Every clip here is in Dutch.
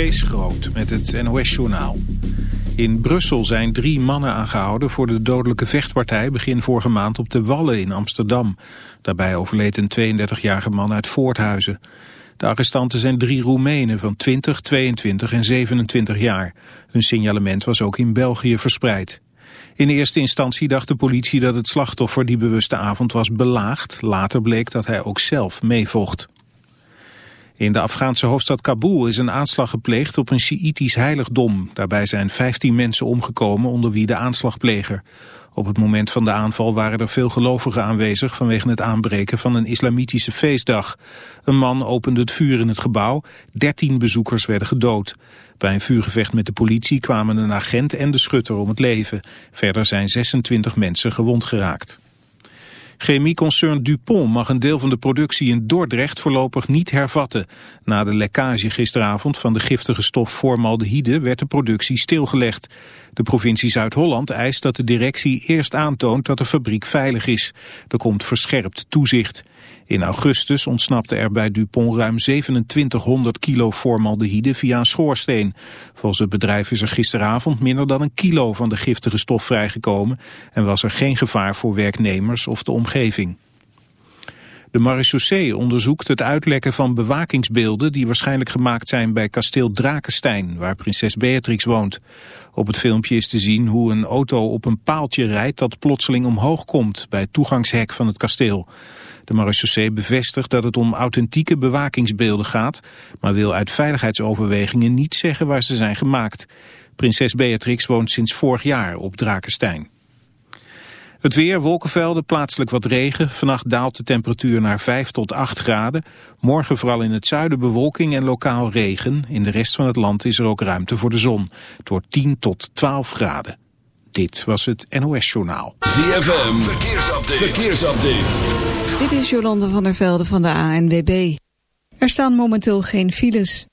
Kees Groot met het NOS-journaal. In Brussel zijn drie mannen aangehouden voor de dodelijke vechtpartij begin vorige maand op de Wallen in Amsterdam. Daarbij overleed een 32-jarige man uit Voorthuizen. De arrestanten zijn drie Roemenen van 20, 22 en 27 jaar. Hun signalement was ook in België verspreid. In eerste instantie dacht de politie dat het slachtoffer die bewuste avond was belaagd. Later bleek dat hij ook zelf meevocht. In de Afghaanse hoofdstad Kabul is een aanslag gepleegd op een Sjiïtisch heiligdom. Daarbij zijn 15 mensen omgekomen, onder wie de aanslagpleger. Op het moment van de aanval waren er veel gelovigen aanwezig vanwege het aanbreken van een islamitische feestdag. Een man opende het vuur in het gebouw, 13 bezoekers werden gedood. Bij een vuurgevecht met de politie kwamen een agent en de schutter om het leven. Verder zijn 26 mensen gewond geraakt. Chemieconcern Dupont mag een deel van de productie in Dordrecht voorlopig niet hervatten. Na de lekkage gisteravond van de giftige stof formaldehyde werd de productie stilgelegd. De provincie Zuid-Holland eist dat de directie eerst aantoont dat de fabriek veilig is. Er komt verscherpt toezicht. In augustus ontsnapte er bij Dupont ruim 2700 kilo formaldehyde via een schoorsteen. Volgens het bedrijf is er gisteravond minder dan een kilo van de giftige stof vrijgekomen en was er geen gevaar voor werknemers of de omgeving. De marechaussee onderzoekt het uitlekken van bewakingsbeelden die waarschijnlijk gemaakt zijn bij kasteel Drakenstein, waar prinses Beatrix woont. Op het filmpje is te zien hoe een auto op een paaltje rijdt dat plotseling omhoog komt bij het toegangshek van het kasteel. De marechaussee bevestigt dat het om authentieke bewakingsbeelden gaat, maar wil uit veiligheidsoverwegingen niet zeggen waar ze zijn gemaakt. Prinses Beatrix woont sinds vorig jaar op Drakenstein. Het weer, wolkenvelden, plaatselijk wat regen. Vannacht daalt de temperatuur naar 5 tot 8 graden. Morgen vooral in het zuiden bewolking en lokaal regen. In de rest van het land is er ook ruimte voor de zon. Het wordt 10 tot 12 graden. Dit was het NOS Journaal. ZFM, verkeersupdate. verkeersupdate. Dit is Jolande van der Velde van de ANWB. Er staan momenteel geen files.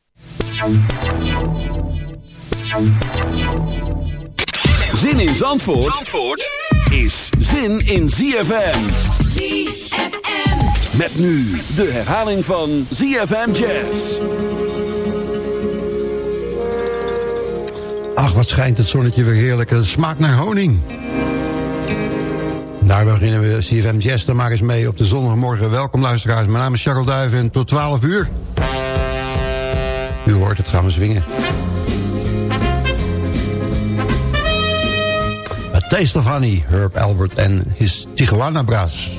Zin in Zandvoort, Zandvoort is zin in ZFM. ZFM. Met nu de herhaling van ZFM Jazz. Ach, wat schijnt het zonnetje weer heerlijk. Het smaakt naar honing. Daar beginnen we CFM Jazz. Dan maar eens mee op de zondagmorgen. Welkom luisteraars. Mijn naam is Charles Duiven en tot 12 uur. U hoort het, gaan we zwingen. A Taste of Honey, Herb Albert en his Tijuana Brass.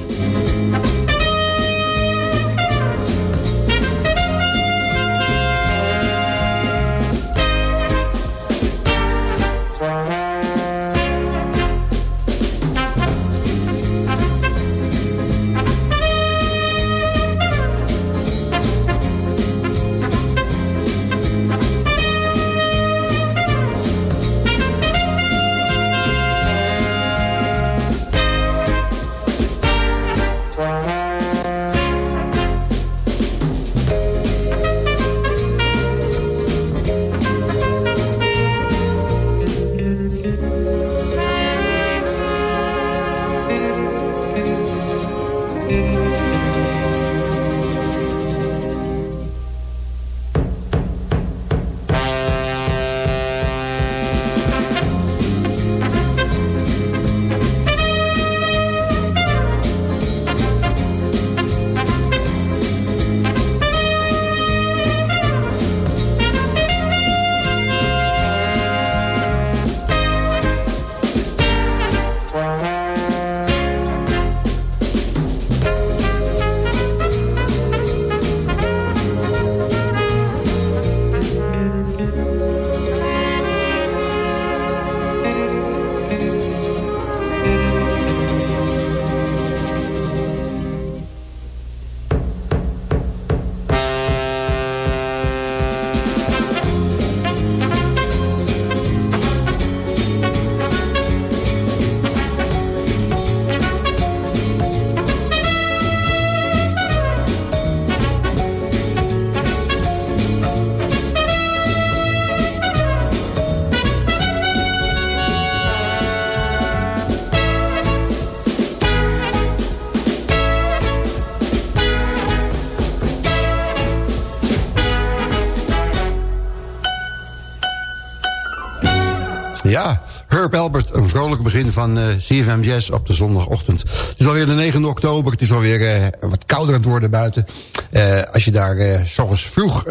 Albert, een vrolijk begin van uh, CFM Jazz op de zondagochtend. Het is alweer de 9 oktober, het is alweer uh, wat kouder aan het worden buiten. Uh, als je daar uh, ochtends vroeg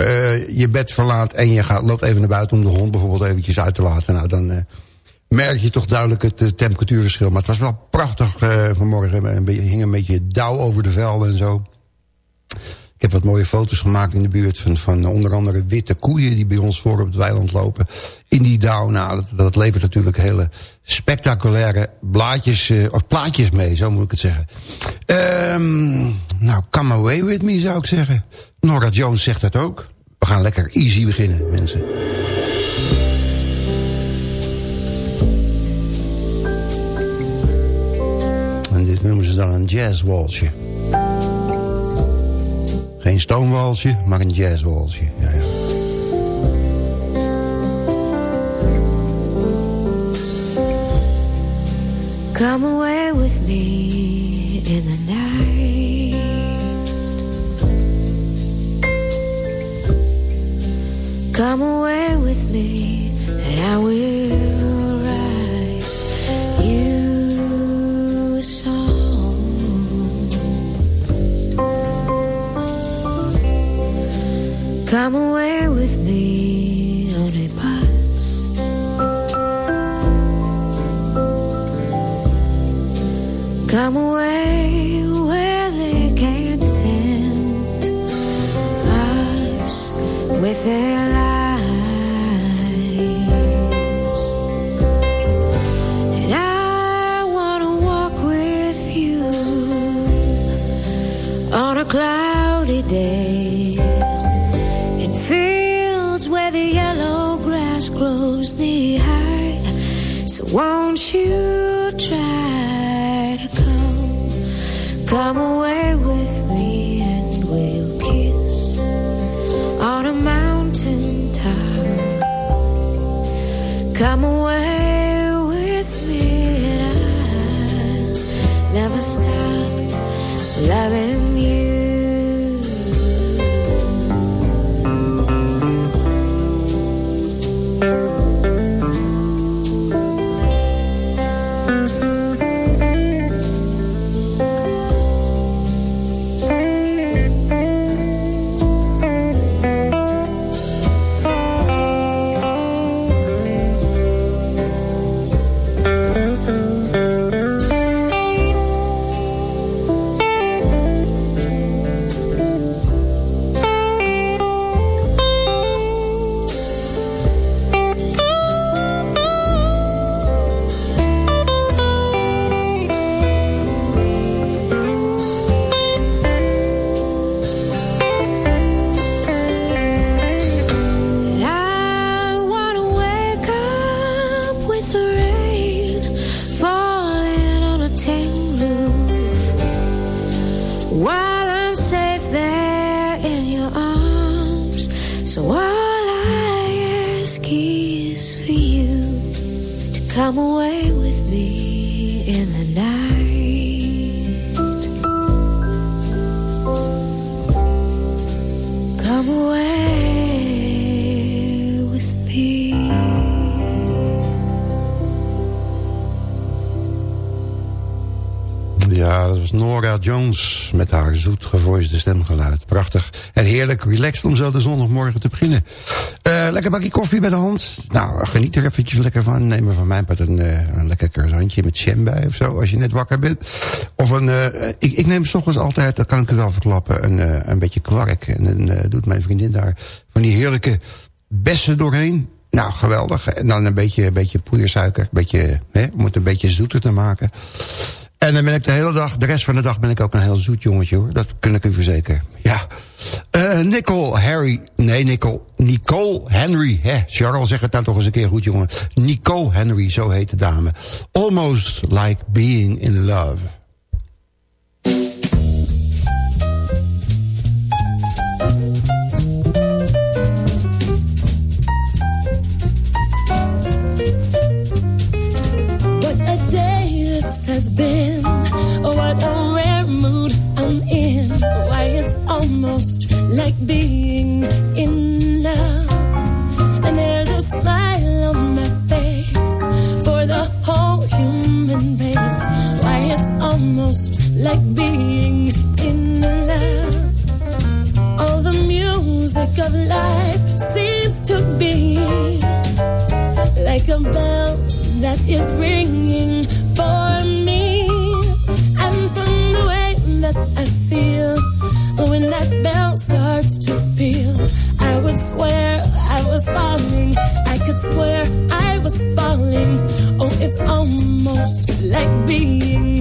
je bed verlaat en je gaat, loopt even naar buiten om de hond bijvoorbeeld eventjes uit te laten. Nou, dan merk je toch duidelijk het temperatuurverschil. Maar het was wel prachtig vanmorgen, er hing een beetje dauw over de velden en zo. Ik heb wat mooie foto's gemaakt in de buurt van, van onder andere witte koeien... die bij ons voor op het weiland lopen. In die dauw, nou, dat, levert natuurlijk hele spectaculaire blaadjes, uh, of plaatjes mee, zo moet ik het zeggen. Um, nou, come away with me, zou ik zeggen. Nora Jones zegt dat ook. We gaan lekker easy beginnen, mensen. En dit noemen ze dan een jazzwalsje. Geen stoomwalsje, maar een jazzwalsje. Ja, ja. Come away with me in the night. Come away with me and I will write you a song. Come away Come away relaxed om zo de zondagmorgen te beginnen. Eh, lekker bakje koffie bij de hand. Nou, geniet er eventjes lekker van. Neem er van mijn part een, eh, een lekker croissantje met jam bij of zo, als je net wakker bent. Of een, eh, ik, ik neem s altijd, dat kan ik u wel verklappen, een, een beetje kwark. En dan doet mijn vriendin daar van die heerlijke bessen doorheen. Nou, geweldig. En dan een beetje, een beetje poeiersuiker. Een beetje, hè, om het een beetje zoeter te maken. En dan ben ik de hele dag, de rest van de dag ben ik ook een heel zoet jongetje hoor. Dat kan ik u verzekeren. Ja. Eh Nicole Harry, nee Nicole, Nicole Henry. Hè, Charles, zeg het dan toch eens een keer goed jongen. Nicole Henry, zo heet de dame. Almost like being in love. being in love. And there's a smile on my face for the whole human race. Why, it's almost like being in love. All the music of life seems to be like a bell that is ringing was falling. I could swear I was falling. Oh, it's almost like being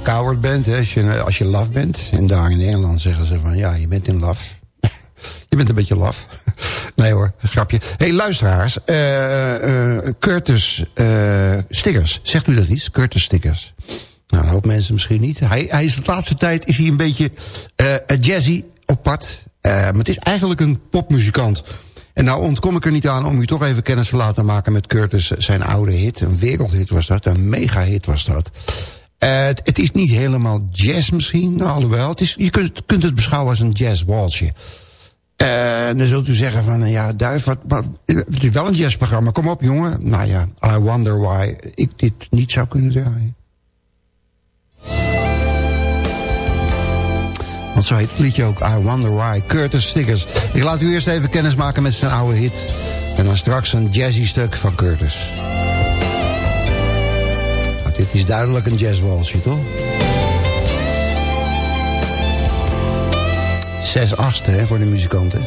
een coward bent. Hè, als, je, als je laf bent. En daar in Engeland zeggen ze van... Ja, je bent in laf. je bent een beetje laf. nee hoor, grapje. hey, luisteraars. eh, eh, Curtis eh, Stickers. Zegt u dat iets? Curtis Stickers. Nou, een hoop mensen misschien niet. Hij, hij is de laatste tijd is hij een beetje jazzy op pad. Maar het is eigenlijk een popmuzikant. En nou ontkom ik er niet aan om u toch even kennis te laten maken met Curtis. Zijn oude hit, een wereldhit was dat, een mega-hit was dat. Eh, het, is niet helemaal jazz misschien, nou, alhoewel. Het is, je kunt, kunt het beschouwen als een jazzwalsje. Eh, en dan zult u zeggen van, eh, ja, Duif, wat, het is wel een jazzprogramma. Kom op, jongen. Nou ja, I wonder why ik dit niet zou kunnen draaien. Want zo heet het liedje ook, I Wonder Why, Curtis Stickers. Ik laat u eerst even kennis maken met zijn oude hit. En dan straks een jazzy stuk van Curtis. Dit is duidelijk een jazzwalsje, toch? Zes achtste, hè, voor de muzikanten.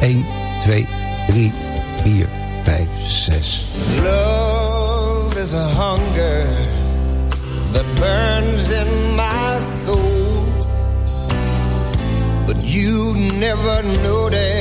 1, 2, 3, 4, 5, 6. Love is a hunger that burns in my soul. But you never notice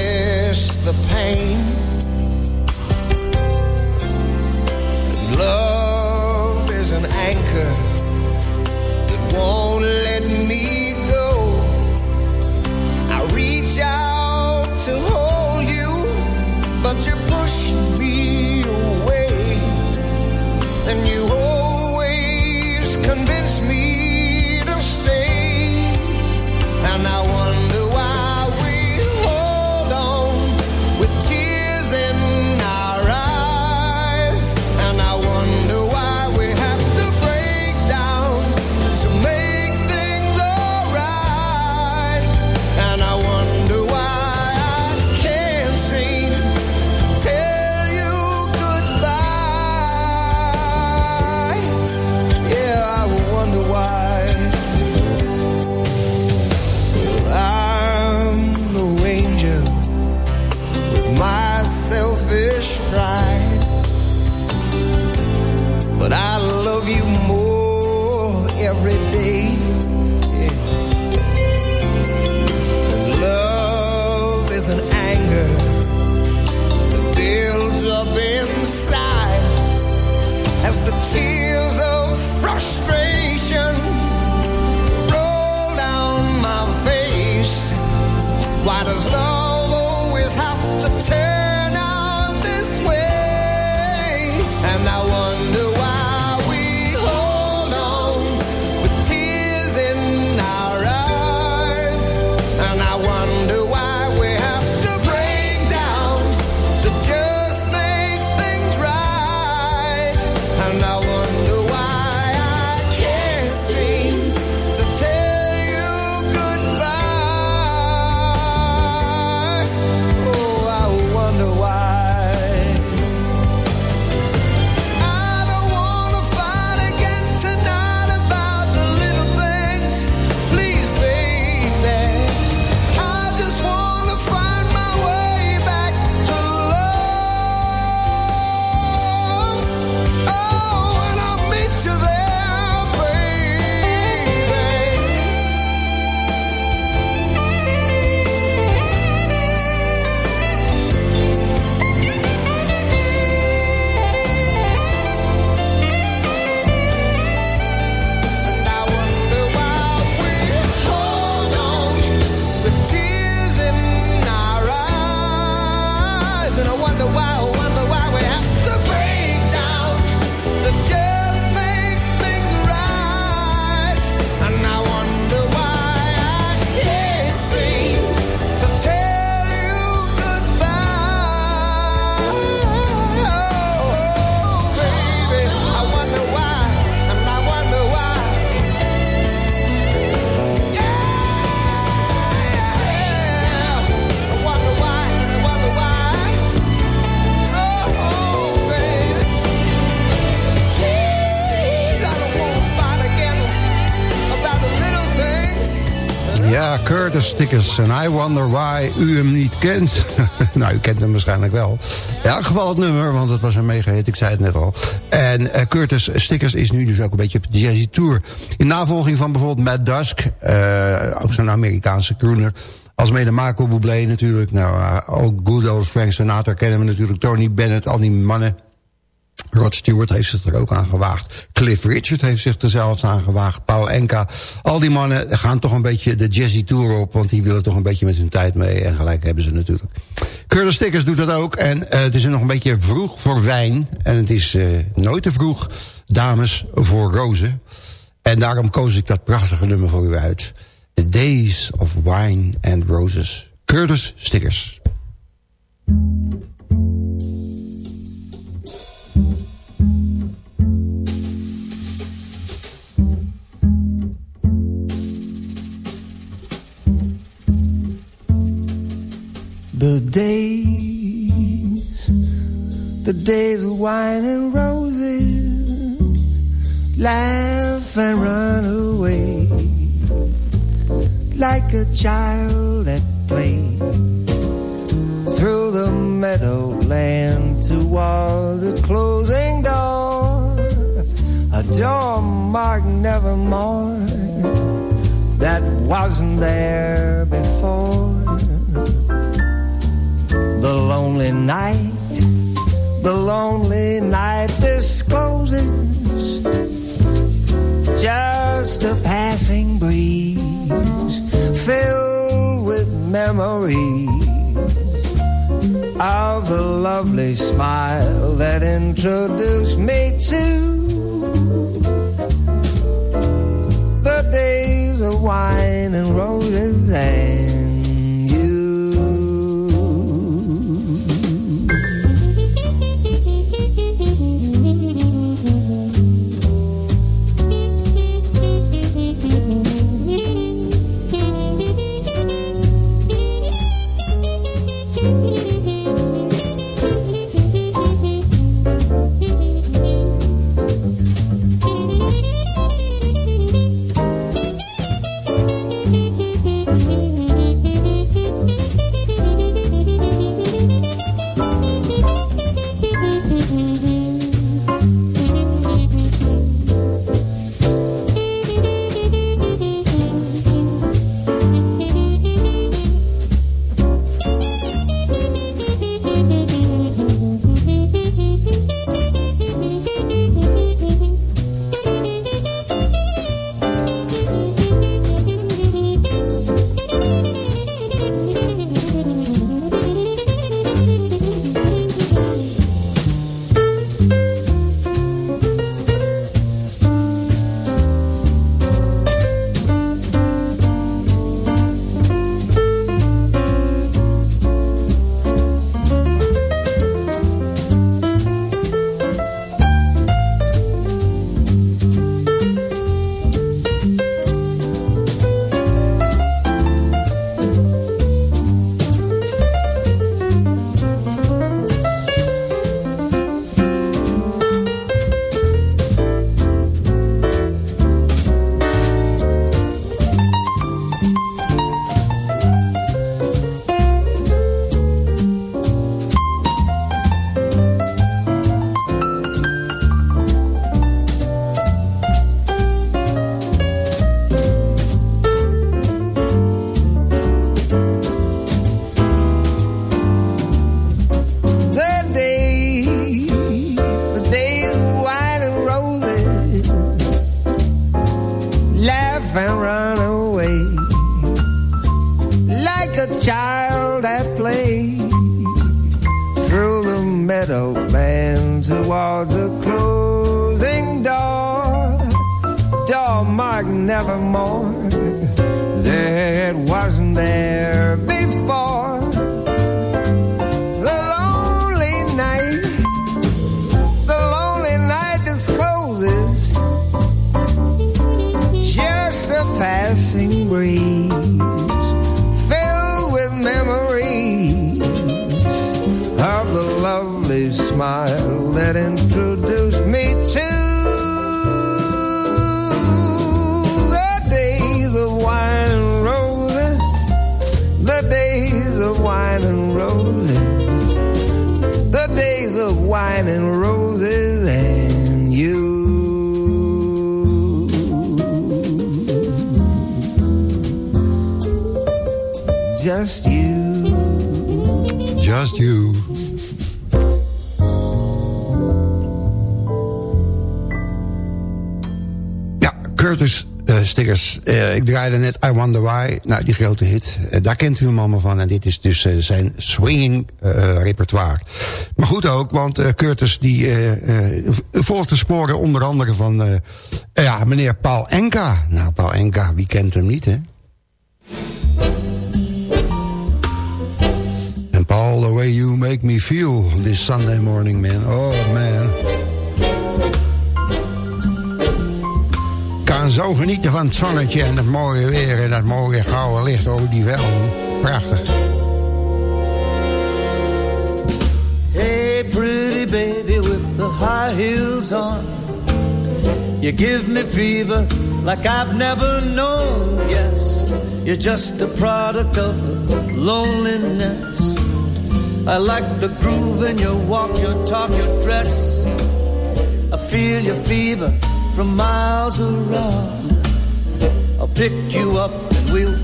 Stickers en I Wonder Why u hem niet kent. nou, u kent hem waarschijnlijk wel. In elk geval het nummer, want het was een mega hit, ik zei het net al. En eh, Curtis Stickers is nu dus ook een beetje op de jazzy tour. In navolging van bijvoorbeeld Matt Dusk, eh, ook zo'n Amerikaanse crooner... Als mede Marco Bublé natuurlijk. Nou, uh, ook good old Frank Sinatra kennen we natuurlijk. Tony Bennett, al die mannen. Rod Stewart heeft zich er ook aan gewaagd. Cliff Richard heeft zich er zelfs aan gewaagd. Paul Enka. Al die mannen gaan toch een beetje de jazzy tour op. Want die willen toch een beetje met hun tijd mee. En gelijk hebben ze natuurlijk. Curtis Stickers doet dat ook. En uh, het is nog een beetje vroeg voor wijn. En het is uh, nooit te vroeg, dames, voor rozen. En daarom koos ik dat prachtige nummer voor u uit. The Days of Wine and Roses. Curtis Stickers. The days, the days of wine and roses, laugh and run away like a child at play through the meadowland toward the closing door, a door marked nevermore that wasn't there before the lonely night, the lonely night discloses just a passing breeze filled with memories of the lovely smile that introduced me to the days of wine and roses and draaide net I Wonder Why. Nou, die grote hit. Eh, daar kent u hem allemaal van. En dit is dus eh, zijn swinging eh, repertoire. Maar goed ook, want Curtis die volgt de sporen onder andere van ja, meneer Paul Enka. Nou, Paul Enka, wie kent hem niet, hè? And Paul, the way you make me feel this Sunday morning, man. Oh, man. Kan zo genieten van het zonnetje en het mooie weer... en dat mooie gouden licht over die velden. Prachtig. Hey, pretty baby with the high heels on. You give me fever like I've never known. Yes, you're just a product of loneliness. I like the groove in your walk, your talk, your dress. I feel your fever from miles around. I'll pick you up and we'll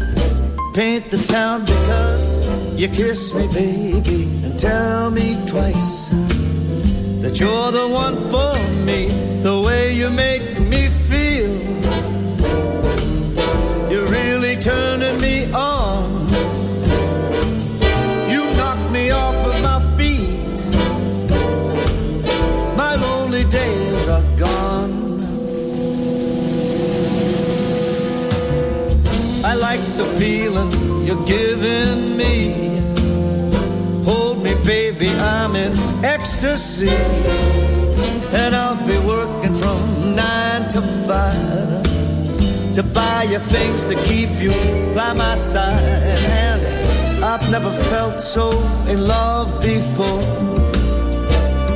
paint the town because you kiss me, baby, and tell me twice that you're the one for me. The way you make me feel, you're really turning me on. The feeling you're giving me. Hold me, baby, I'm in ecstasy. And I'll be working from nine to five to buy you things to keep you by my side. And I've never felt so in love before.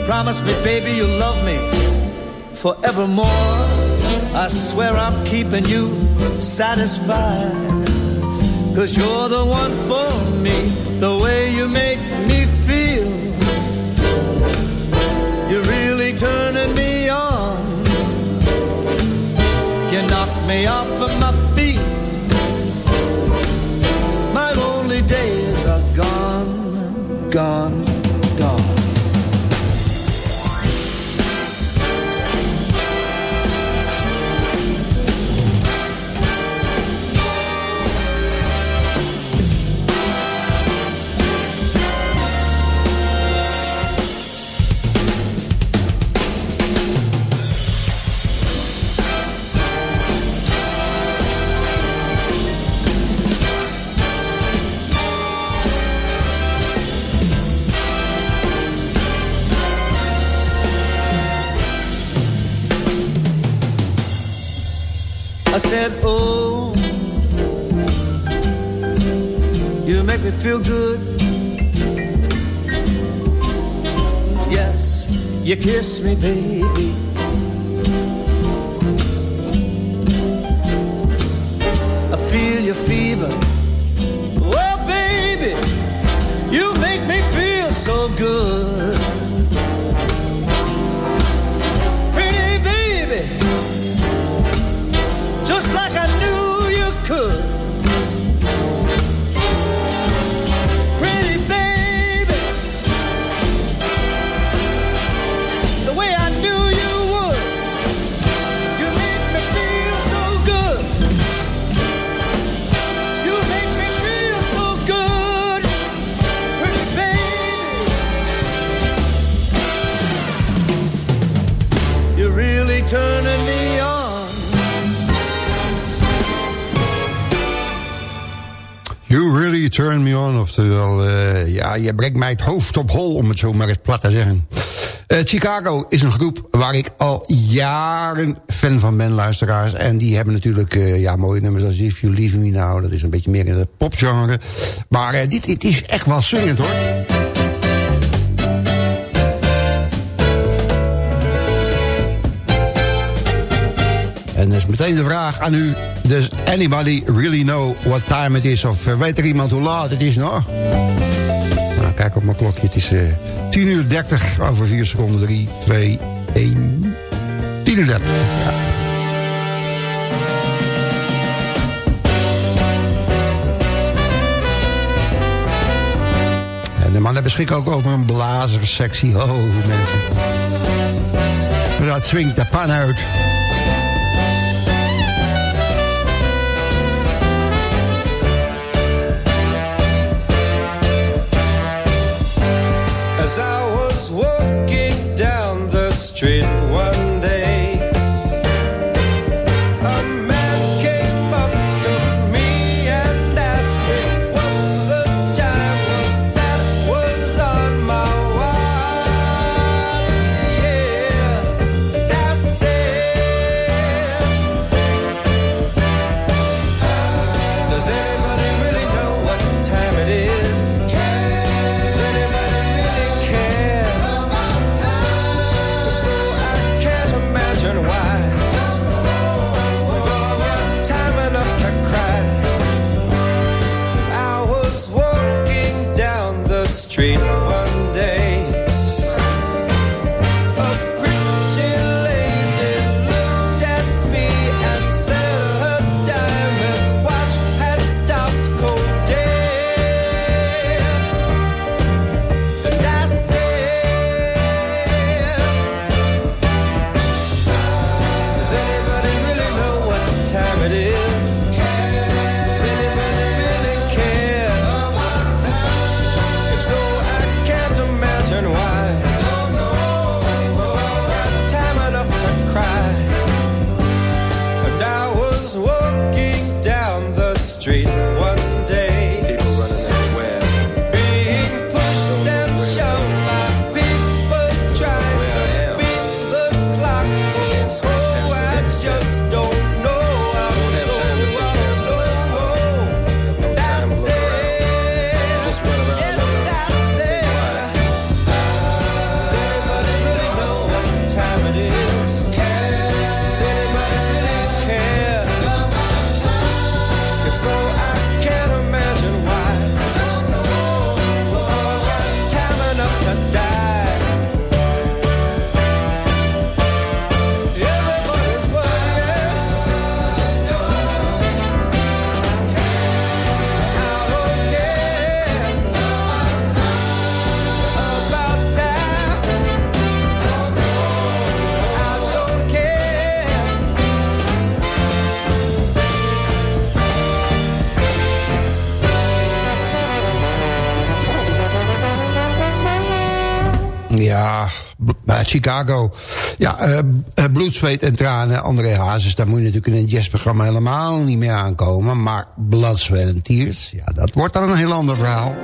Promise me, baby, you'll love me forevermore. I swear I'm keeping you satisfied. Cause you're the one for me, the way you make me feel. You're really turning me on. You knock me off of my feet. My lonely days are gone, gone, gone. Feel good. Yes, you kiss me, baby. Je brengt mij het hoofd op hol, om het zo maar eens plat te zeggen. Uh, Chicago is een groep waar ik al jaren fan van ben, luisteraars. En die hebben natuurlijk uh, ja, mooie nummers als If You Leave Me Now. Dat is een beetje meer in het popgenre. Maar dit, dit is echt wel swingend, hoor. En dat is meteen de vraag aan u. Does anybody really know what time it is? Of weet er iemand hoe laat het is nog? Nou, kijk op mijn klokje. Het is uh, 10 uur 30 over 4 seconden. 3, 2, 1. 10 uur 30. Ja. De mannen beschikken ook over een blazersectie. Oh, mensen. Dat swingt de pan uit. Walking down the street one Chicago. Ja, eh, bloed, zweet en tranen. André Hazes, daar moet je natuurlijk in een jazzprogramma helemaal niet meer aankomen. Maar Blood, Sweat en Tears, ja, dat wordt dan een heel ander verhaal.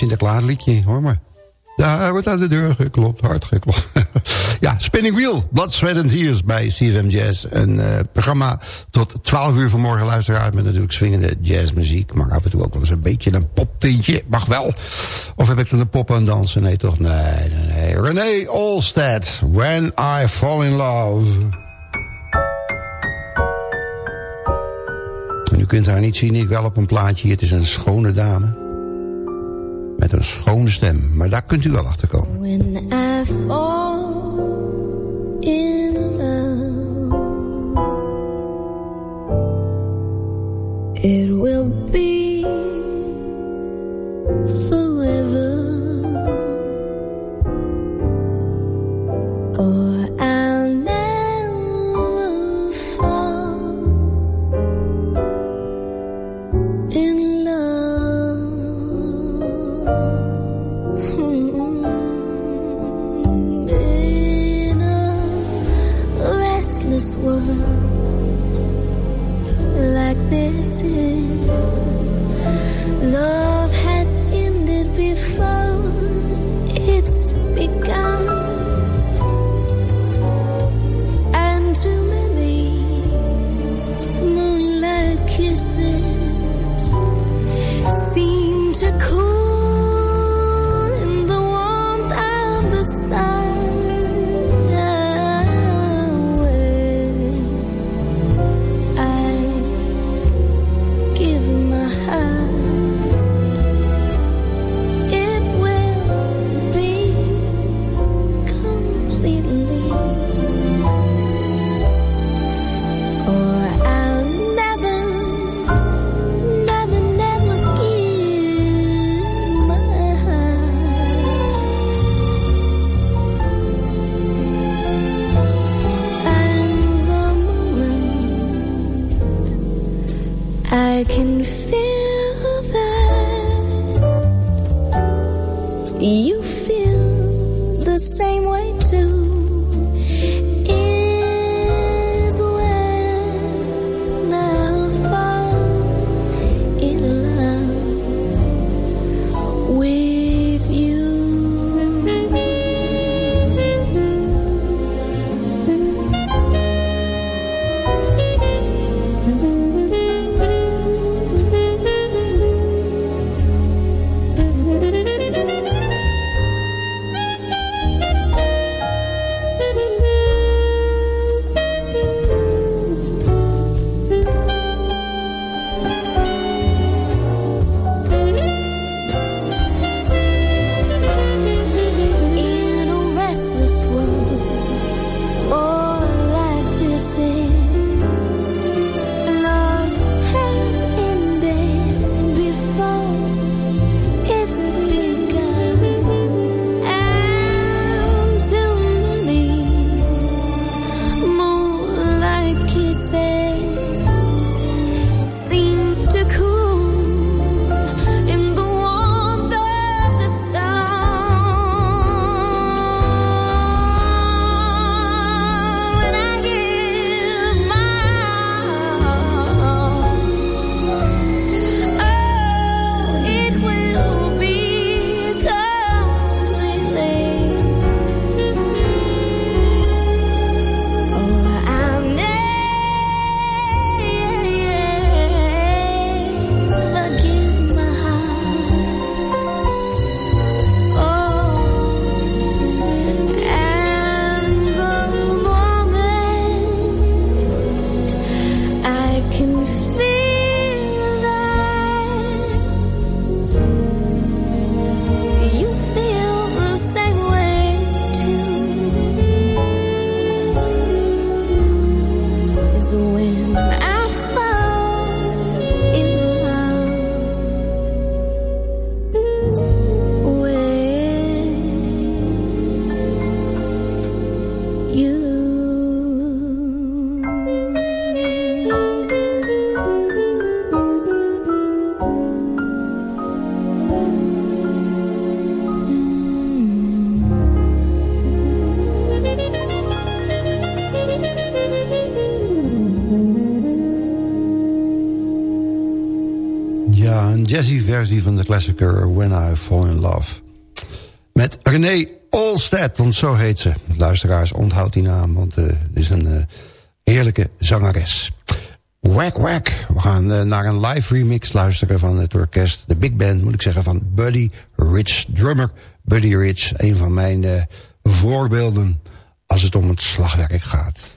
Sinterklaas liedje, hoor maar. Daar wordt aan de deur geklopt, hard geklopt. ja, Spinning Wheel, Blood, Sweat and bij CFM Jazz. Een eh, programma tot 12 uur vanmorgen luisteraar... met natuurlijk swingende jazzmuziek. Maar af en toe ook wel eens een beetje een poptintje. Mag wel. Of heb ik dan een pop aan dansen? Nee, toch? Nee, nee, nee. René Olstead, When I Fall in Love. En u kunt haar niet zien, ik wel op een plaatje. Het is een schone dame. Met een schone stem. Maar daar kunt u wel achter komen. When I fall in love, it will be forever. Or versie van de klassieker When I Fall in Love. Met René Olstedt, want zo heet ze. Luisteraars, onthoud die naam, want eh, het is een eh, heerlijke zangeres. Wack Wack. We gaan eh, naar een live remix luisteren van het orkest. De big band, moet ik zeggen, van Buddy Rich. Drummer Buddy Rich. Een van mijn voorbeelden als het om het slagwerk gaat.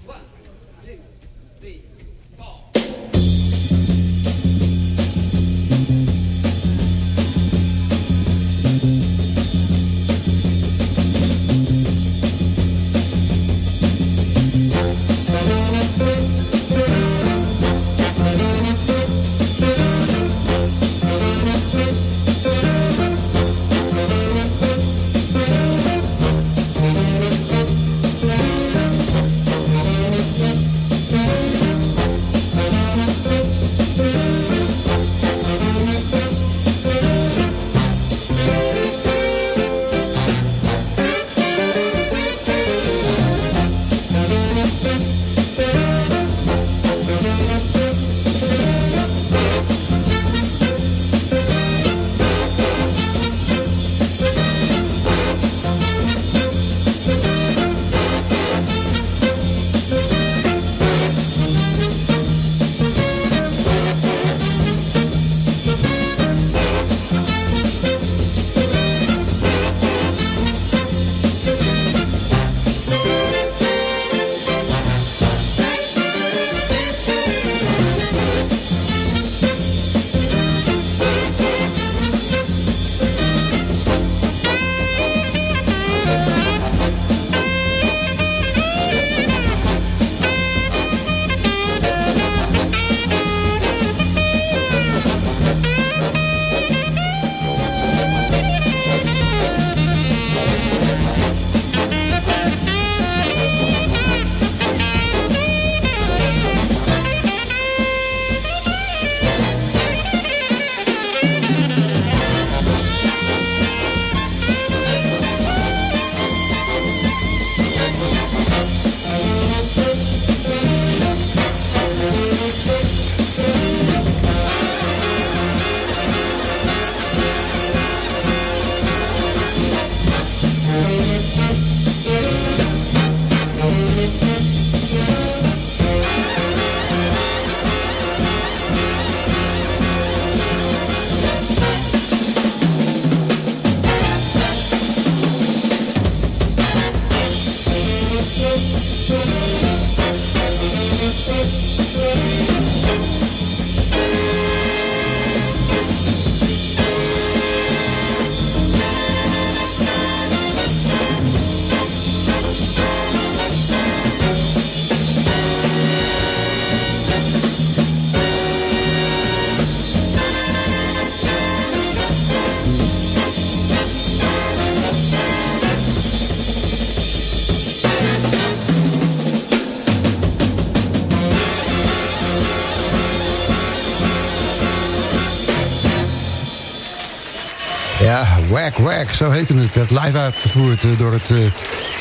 Wack, zo heette het. Het live uitgevoerd eh, door het eh,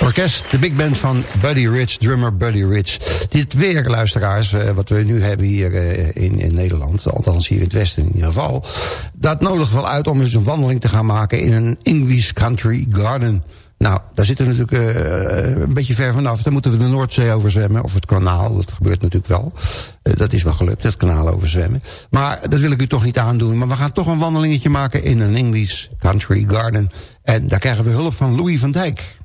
orkest. De big band van Buddy Rich, drummer Buddy Rich. Dit weer, luisteraars, eh, wat we nu hebben hier in, in Nederland... althans hier in het westen in ieder geval... dat nodigt wel uit om eens een wandeling te gaan maken... in een English Country Garden... Nou, daar zitten we natuurlijk uh, een beetje ver vanaf. Dan moeten we de Noordzee overzwemmen, of het kanaal. Dat gebeurt natuurlijk wel. Uh, dat is wel gelukt, het kanaal overzwemmen. Maar dat wil ik u toch niet aandoen. Maar we gaan toch een wandelingetje maken in een English Country Garden. En daar krijgen we hulp van Louis van Dijk.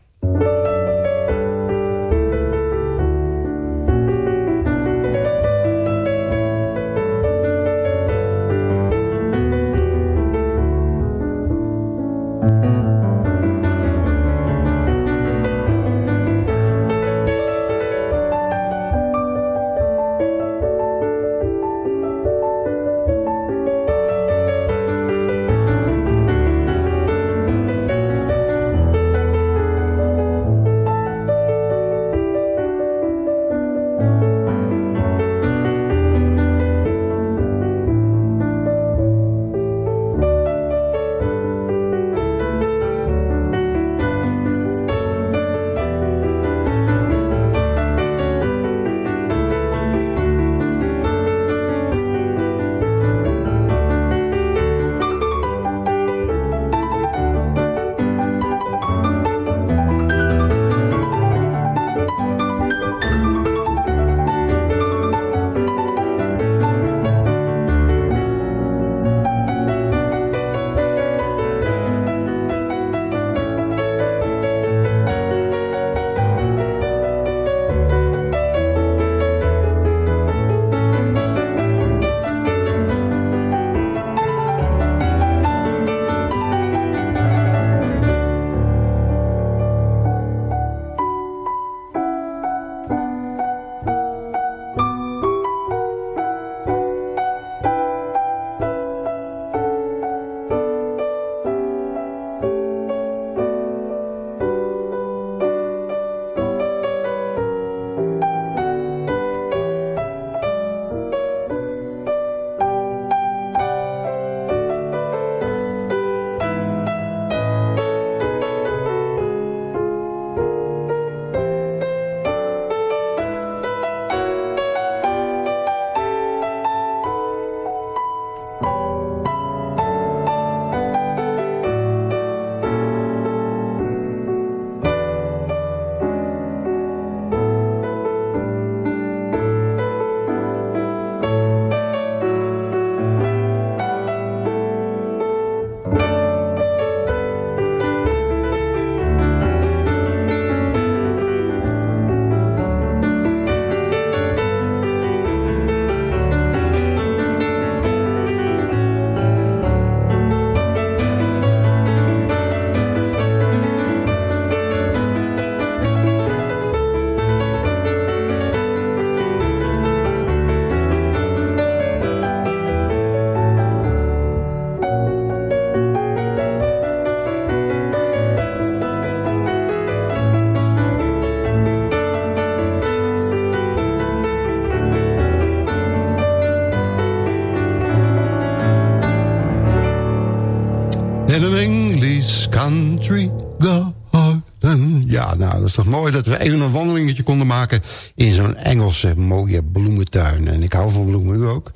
Is toch mooi dat we even een wandelingetje konden maken... in zo'n Engelse mooie bloementuin. En ik hou van bloemen, u ook.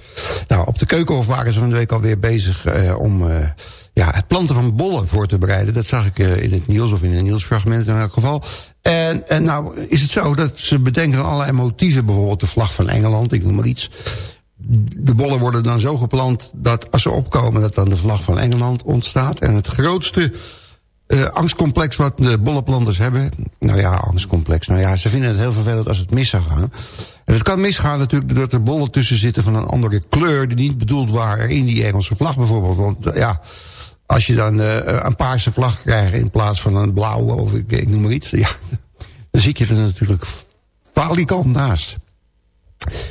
Nou, op de Keukenhof waren ze van de week alweer bezig eh, om... Eh, ja, het planten van bollen voor te bereiden. Dat zag ik uh, in het nieuws of in een nieuwsfragment in elk geval. En, en nou is het zo dat ze bedenken allerlei motieven. Bijvoorbeeld de vlag van Engeland, ik noem maar iets de bollen worden dan zo geplant dat als ze opkomen... dat dan de vlag van Engeland ontstaat. En het grootste uh, angstcomplex wat de bollenplanters hebben... nou ja, angstcomplex. Nou ja, ze vinden het heel vervelend als het mis zou gaan. En het kan misgaan natuurlijk doordat er bollen tussen zitten... van een andere kleur die niet bedoeld waren in die Engelse vlag bijvoorbeeld. Want uh, ja, als je dan een paarse vlag krijgt in plaats van een blauwe... of ik, noem maar iets, ja, dan zit je er natuurlijk falikant naast.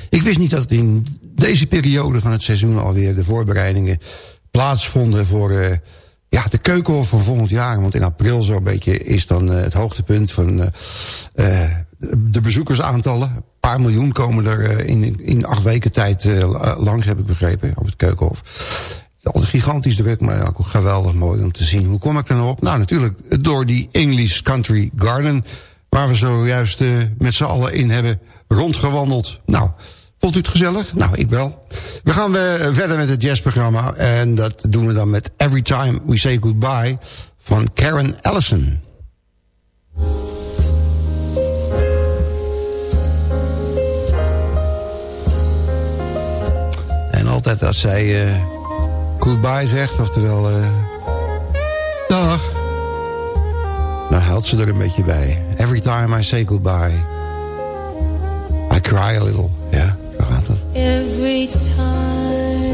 Ik wist niet dat in deze periode van het seizoen alweer de voorbereidingen plaatsvonden voor ja, de keukenhof van volgend jaar. Want in april zo'n beetje is dan uh, het hoogtepunt van uh, de bezoekersaantallen. Een paar miljoen komen er in, in acht weken tijd langs, heb ik begrepen, op het keukenhof. Altijd gigantisch druk, maar ook geweldig mooi om te zien. Hoe kom ik er nou op? Nou, natuurlijk door die English Country Garden... waar we zojuist met z'n allen in hebben rondgewandeld. Nou, vond u het gezellig? Nou, ik wel. We gaan uh, verder met het jazzprogramma. En dat doen we dan met Every Time We Say Goodbye van Karen Allison. En altijd als zij uh, goodbye zegt, oftewel uh, dag, dan huilt ze er een beetje bij. Every time I say goodbye. I cry a little. Ja. Every time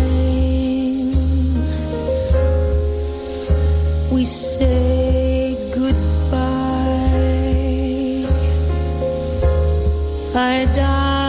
we say goodbye, I die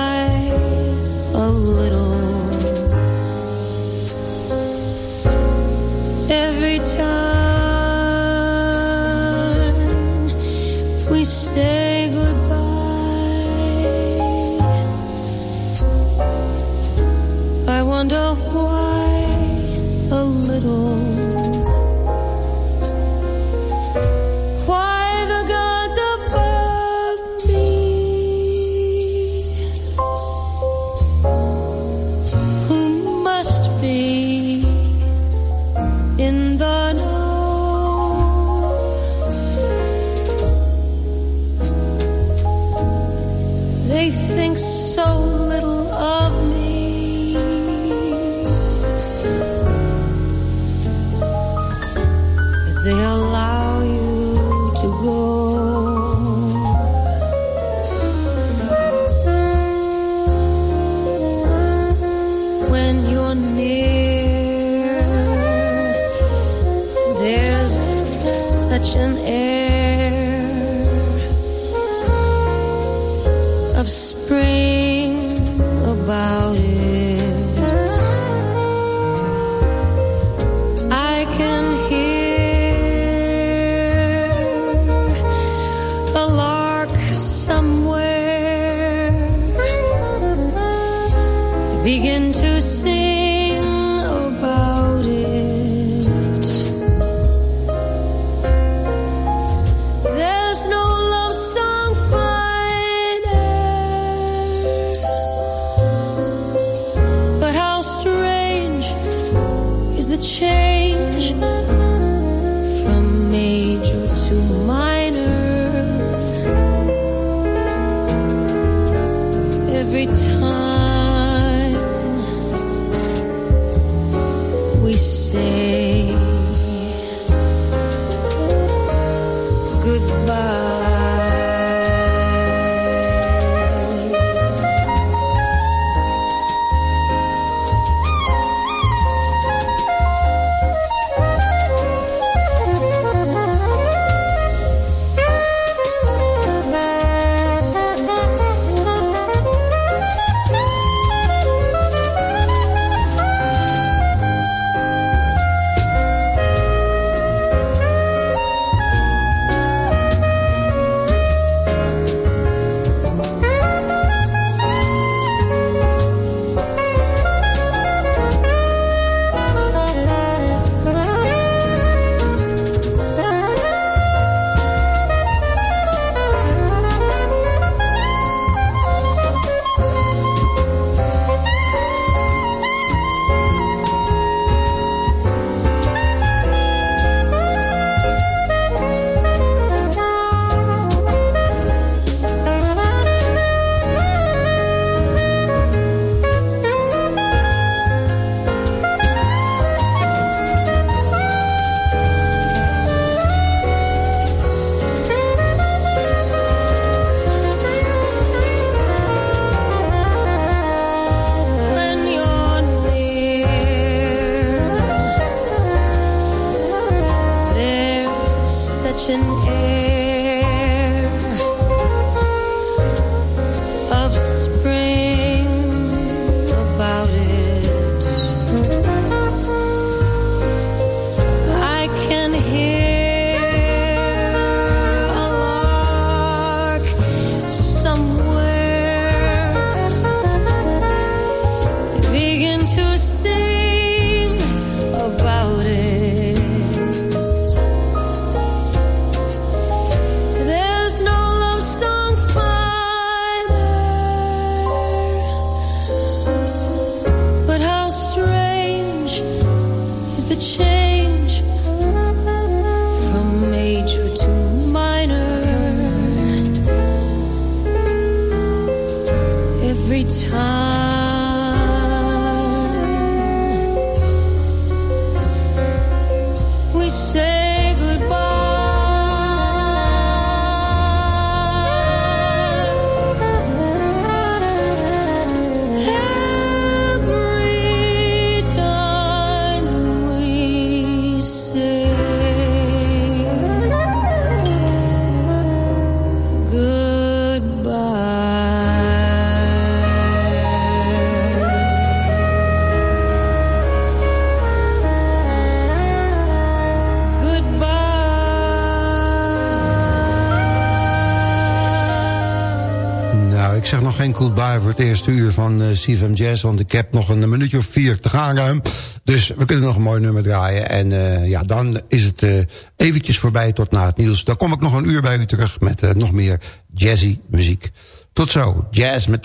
goodbye voor het eerste uur van eh, uh, CFM Jazz. Want ik heb nog een minuutje of vier te gaan ruim. Dus we kunnen nog een mooi nummer draaien. En eh, ja, dan is het uh, eventjes voorbij tot na het nieuws. Dan kom ik nog een uur bij u terug met nog meer jazzy muziek. Tot zo, Jazz met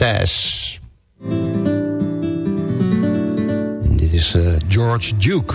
Dit is George Duke.